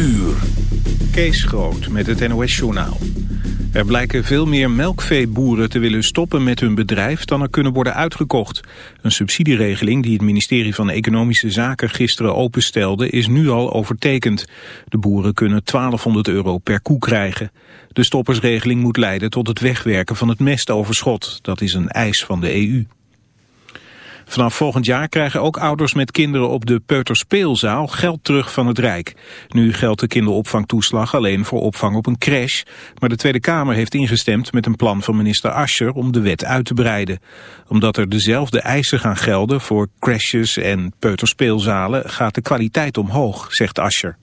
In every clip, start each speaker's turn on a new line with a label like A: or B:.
A: uur.
B: Kees Groot met het NOS-journaal. Er blijken veel meer melkveeboeren te willen stoppen met hun bedrijf dan er kunnen worden uitgekocht. Een subsidieregeling die het ministerie van Economische Zaken gisteren openstelde is nu al overtekend. De boeren kunnen 1200 euro per koe krijgen. De stoppersregeling moet leiden tot het wegwerken van het mestoverschot. Dat is een eis van de EU. Vanaf volgend jaar krijgen ook ouders met kinderen op de peuterspeelzaal geld terug van het Rijk. Nu geldt de kinderopvangtoeslag alleen voor opvang op een crash. Maar de Tweede Kamer heeft ingestemd met een plan van minister Ascher om de wet uit te breiden. Omdat er dezelfde eisen gaan gelden voor crashes en peuterspeelzalen gaat de kwaliteit omhoog, zegt Ascher.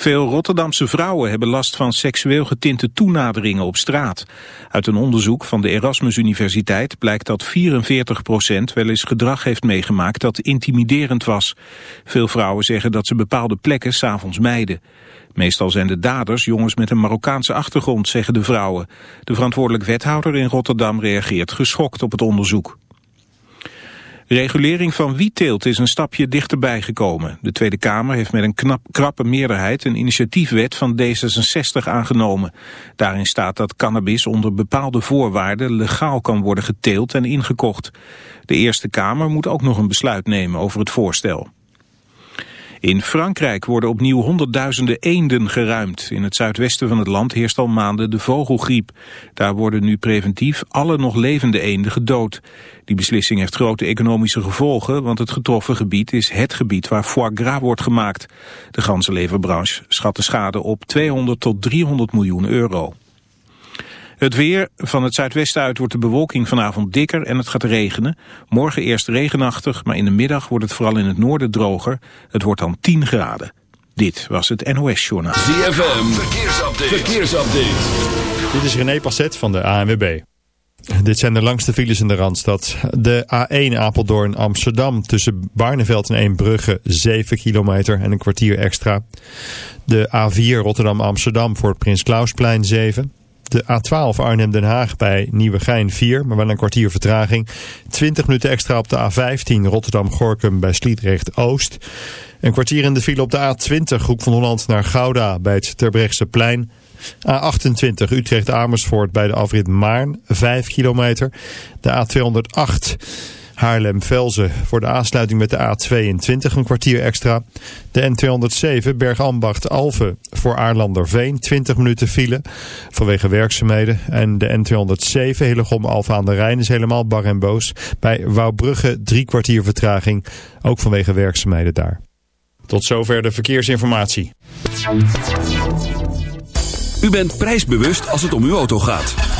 B: Veel Rotterdamse vrouwen hebben last van seksueel getinte toenaderingen op straat. Uit een onderzoek van de Erasmus Universiteit blijkt dat 44% wel eens gedrag heeft meegemaakt dat intimiderend was. Veel vrouwen zeggen dat ze bepaalde plekken s'avonds mijden. Meestal zijn de daders jongens met een Marokkaanse achtergrond, zeggen de vrouwen. De verantwoordelijk wethouder in Rotterdam reageert geschokt op het onderzoek. Regulering van wietteelt is een stapje dichterbij gekomen. De Tweede Kamer heeft met een knap, krappe meerderheid een initiatiefwet van D66 aangenomen. Daarin staat dat cannabis onder bepaalde voorwaarden legaal kan worden geteeld en ingekocht. De Eerste Kamer moet ook nog een besluit nemen over het voorstel. In Frankrijk worden opnieuw honderdduizenden eenden geruimd. In het zuidwesten van het land heerst al maanden de vogelgriep. Daar worden nu preventief alle nog levende eenden gedood. Die beslissing heeft grote economische gevolgen, want het getroffen gebied is het gebied waar foie gras wordt gemaakt. De ganzenleverbranche schat de schade op 200 tot 300 miljoen euro. Het weer. Van het zuidwesten uit wordt de bewolking vanavond dikker en het gaat regenen. Morgen eerst regenachtig, maar in de middag wordt het vooral in het noorden droger. Het wordt dan 10 graden. Dit was het NOS Journaal.
A: ZFM. Verkeersupdate. Verkeersupdate.
C: Dit is René Passet van de ANWB. Dit zijn de langste files in de Randstad. De A1 Apeldoorn Amsterdam tussen Barneveld en Eembrugge 7 kilometer en een kwartier extra. De A4 Rotterdam Amsterdam voor het Prins Klausplein 7. De A12 Arnhem-Den Haag bij Nieuwegein 4, maar wel een kwartier vertraging. 20 minuten extra op de A15 Rotterdam-Gorkum bij Sliedrecht-Oost. Een kwartier in de file op de A20 Hoek van Holland naar Gouda bij het Terbrechtseplein. plein. A28 Utrecht-Amersfoort bij de afrit Maarn, 5 kilometer. De A208 Haarlem-Velzen voor de aansluiting met de A22 een kwartier extra. De N207 Bergambacht-Alphen voor Aarlanderveen 20 minuten file vanwege werkzaamheden. En de N207 Hillegom-Alphen aan de Rijn is helemaal bar en boos. Bij Wouwbrugge drie kwartier vertraging, ook vanwege werkzaamheden daar. Tot zover de verkeersinformatie.
A: U bent prijsbewust als het om uw auto gaat.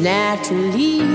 D: Naturally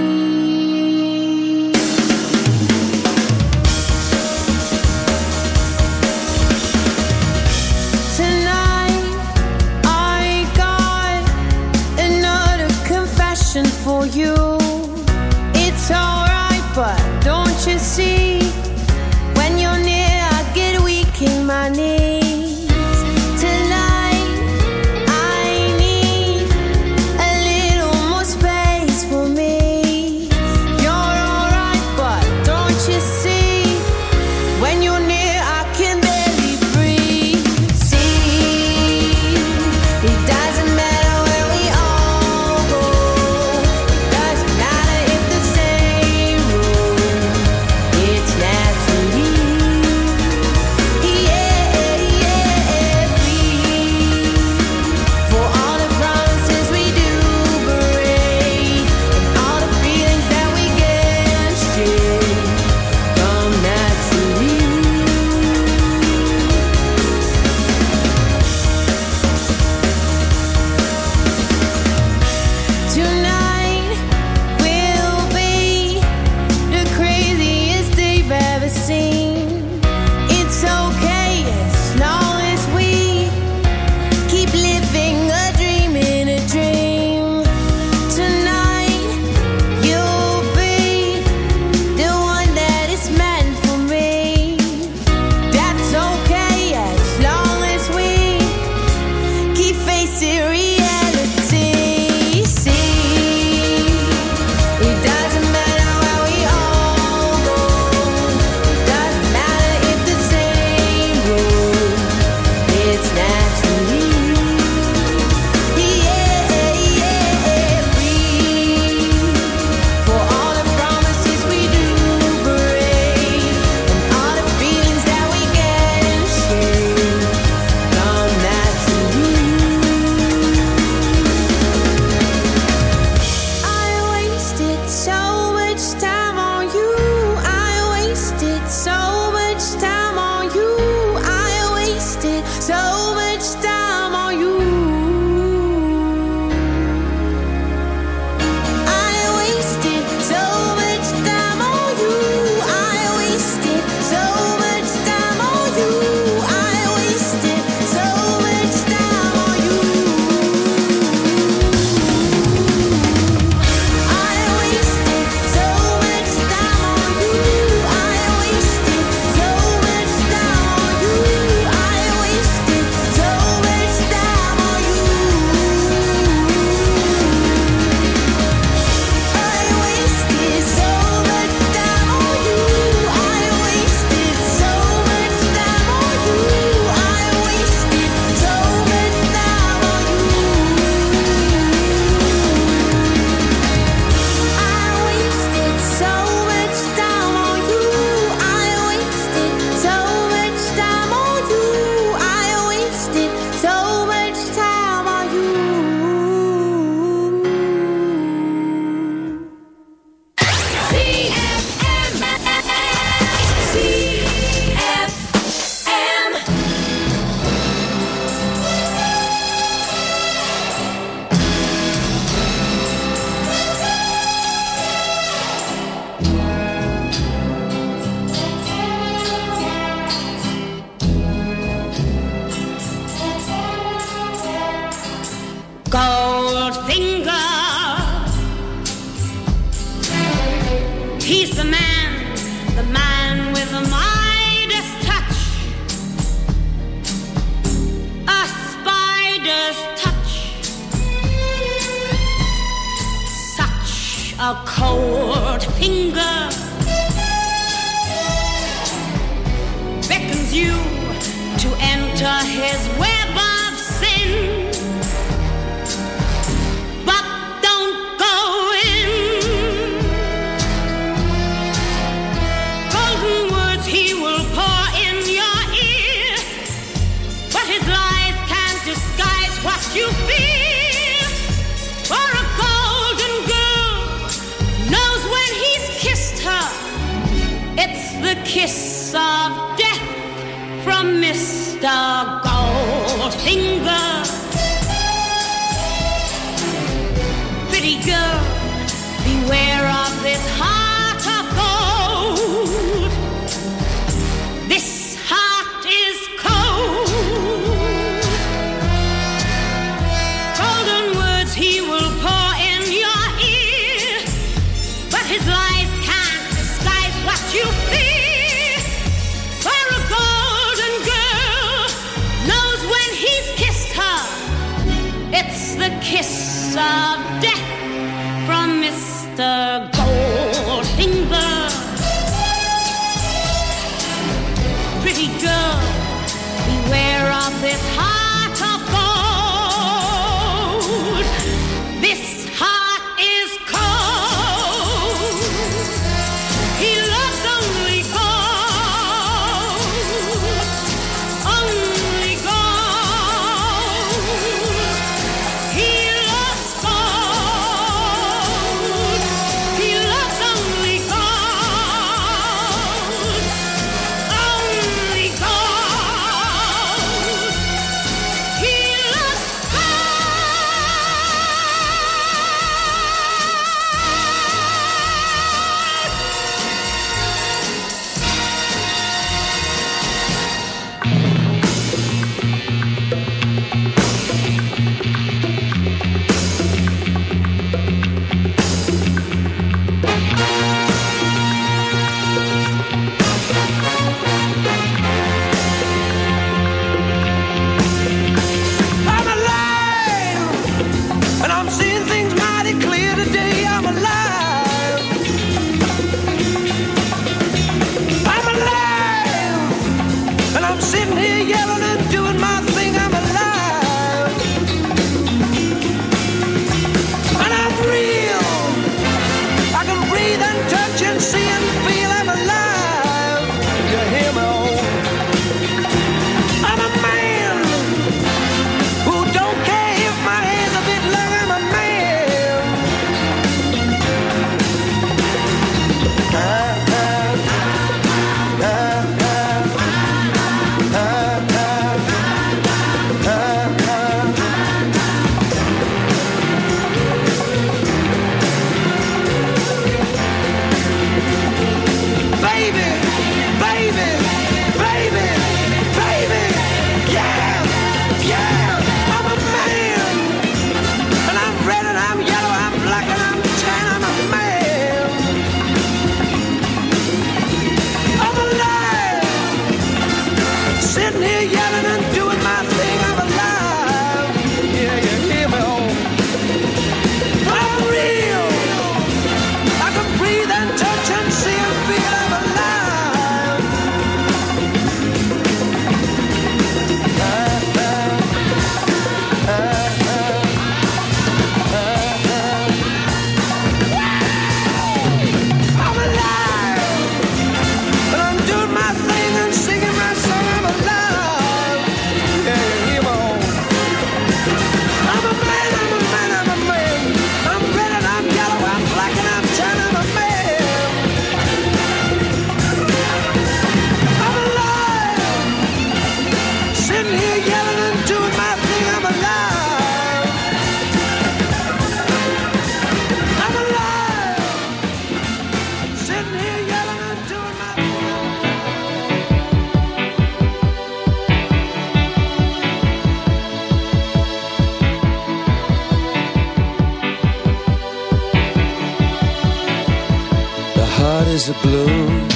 E: skies blue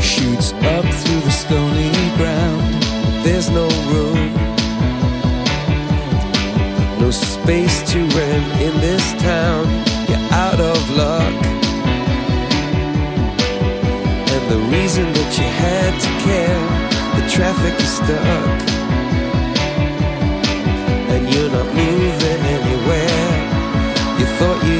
E: shoots up through the stony ground. There's no room, no space to rent in this town. You're out of luck, and the reason that you had to care, the traffic is stuck, and you're not moving anywhere. You thought you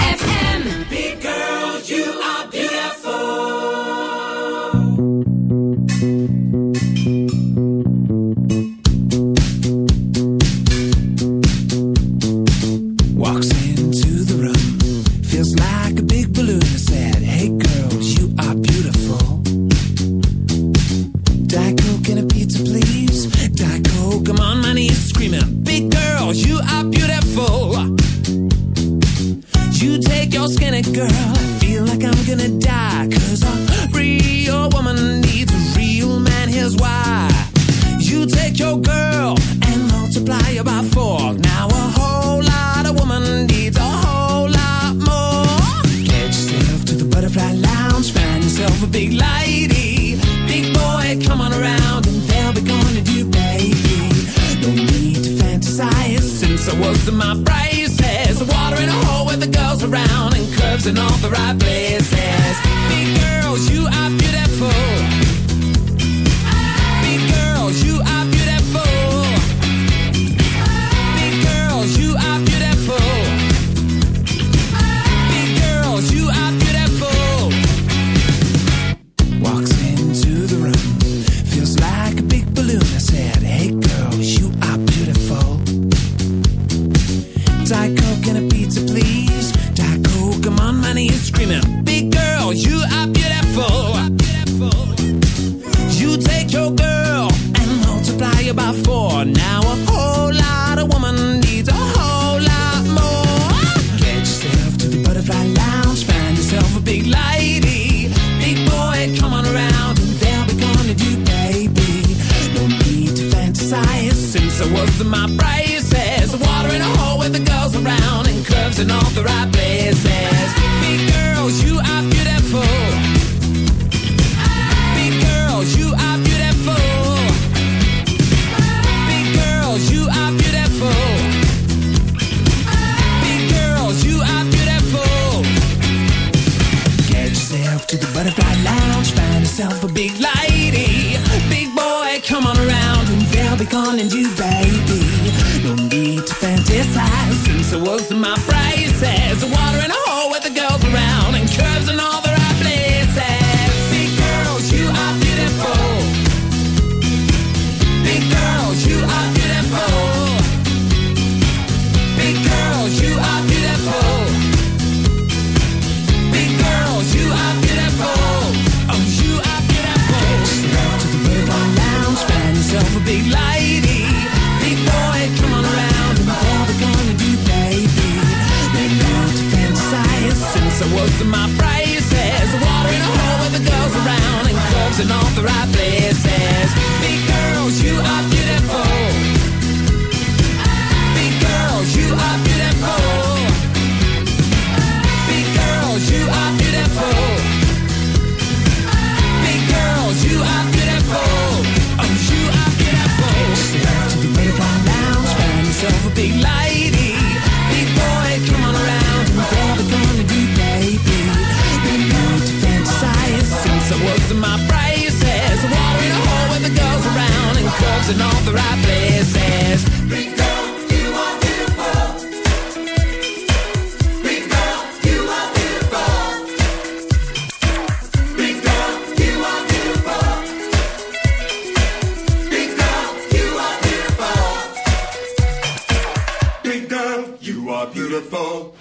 E: calling you baby. No need to fantasize since I woke in all the right places. You are beautiful. You are beautiful. You are beautiful. You are beautiful. You are beautiful.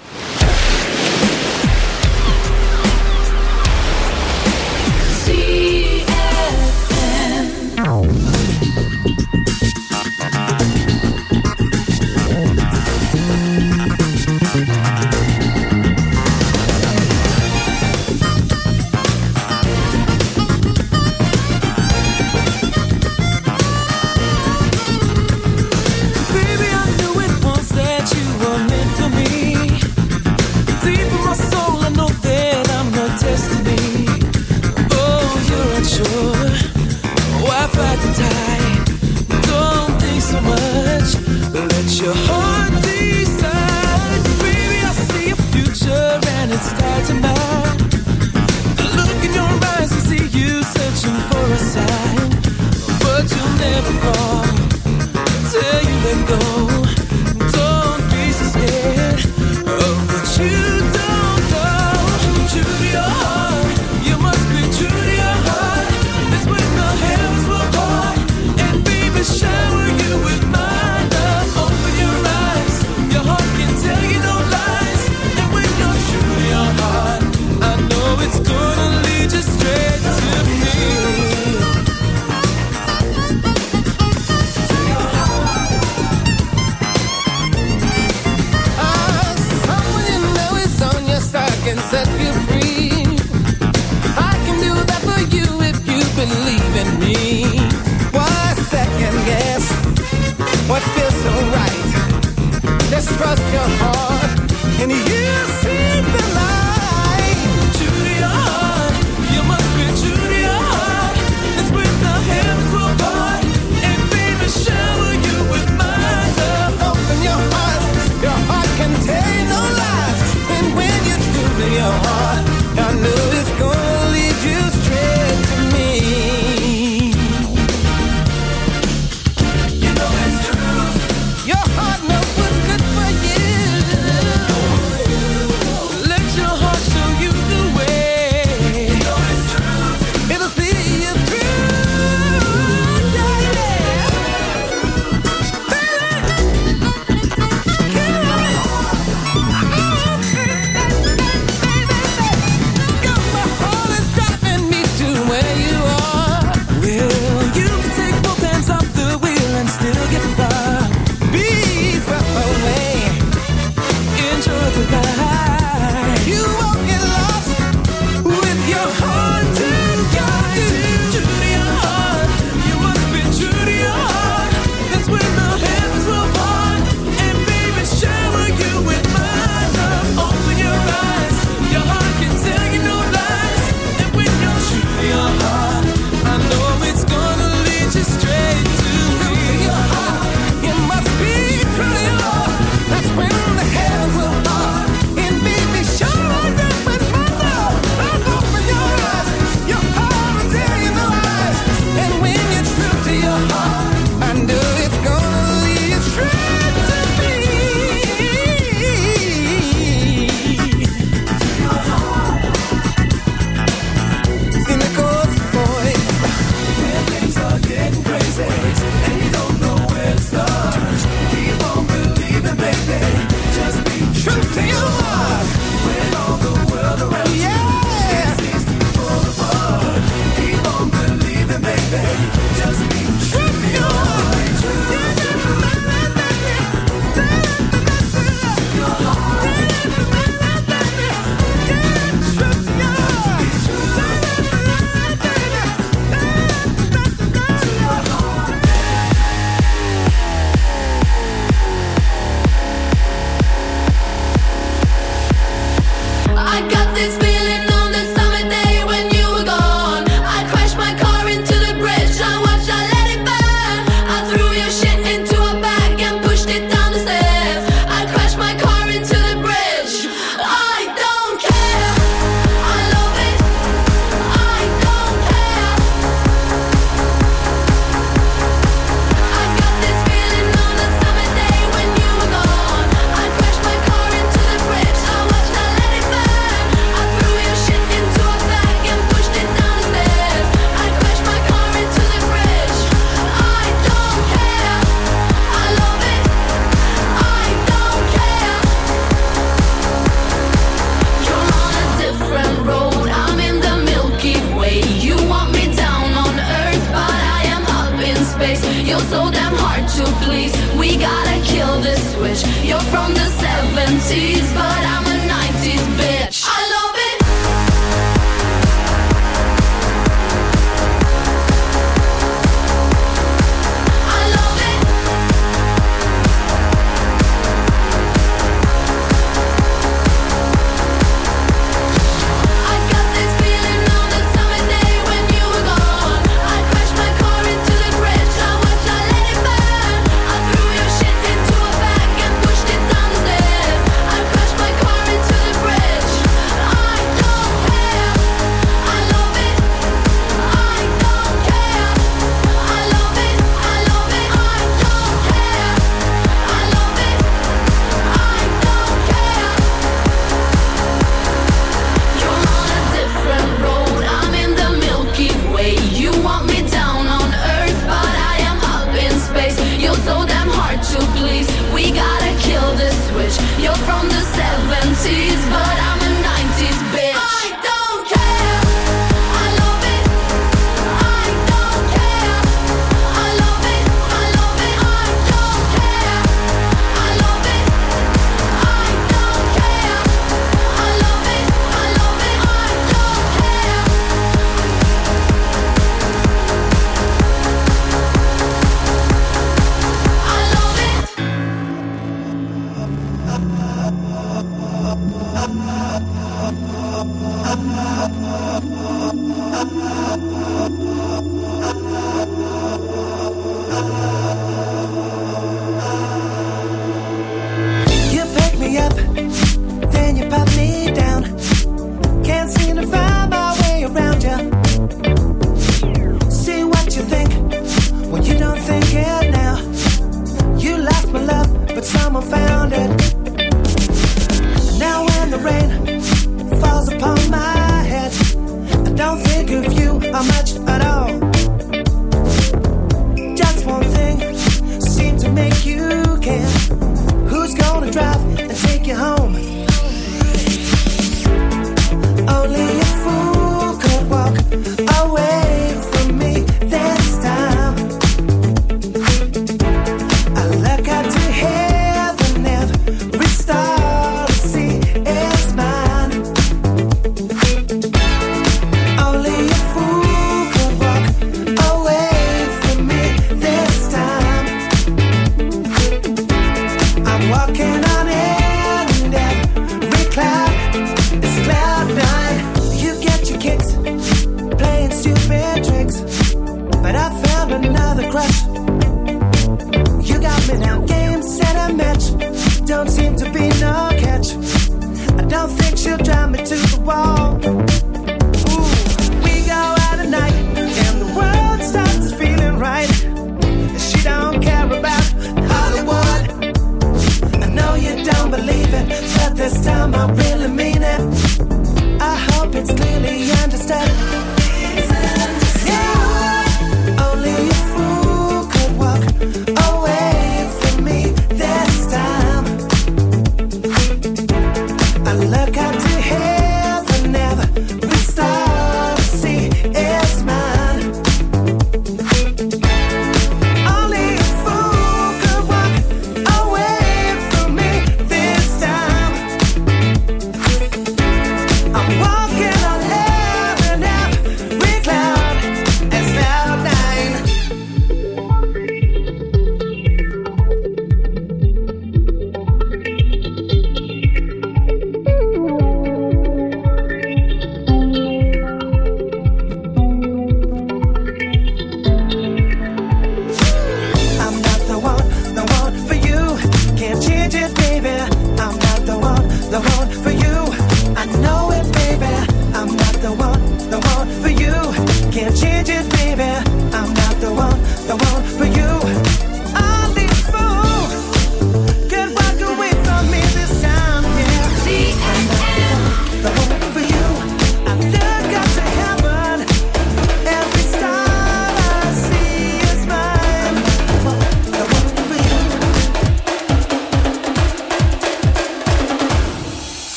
E: You
F: home?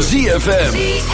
F: ZFM.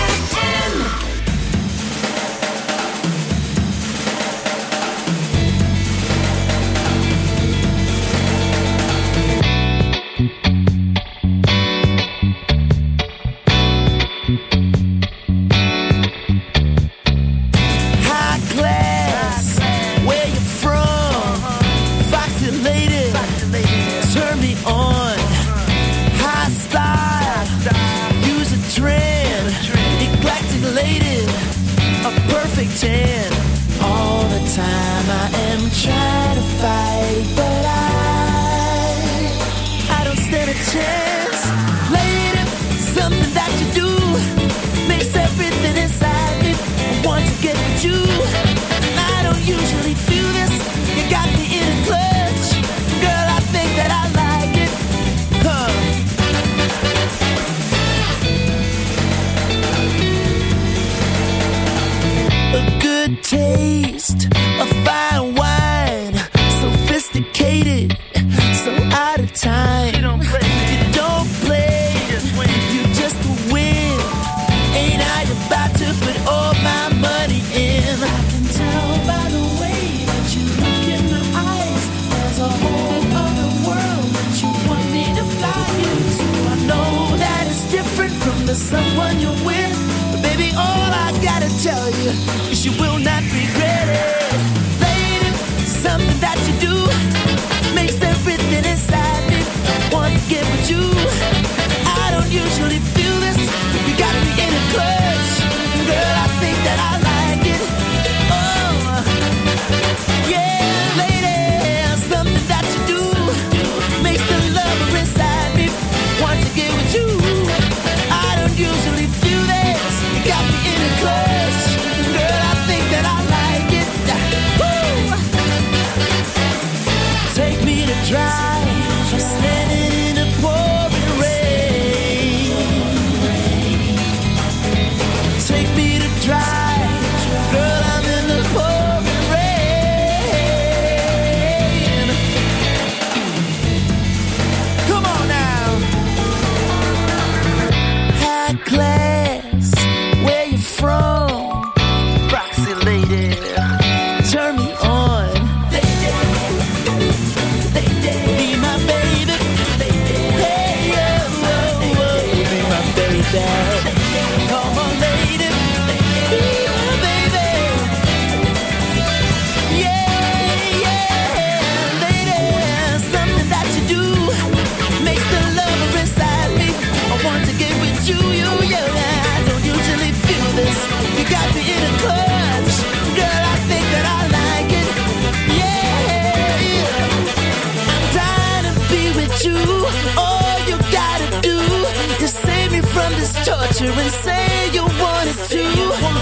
F: torture and say you
E: want it to,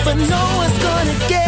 G: but no one's gonna get.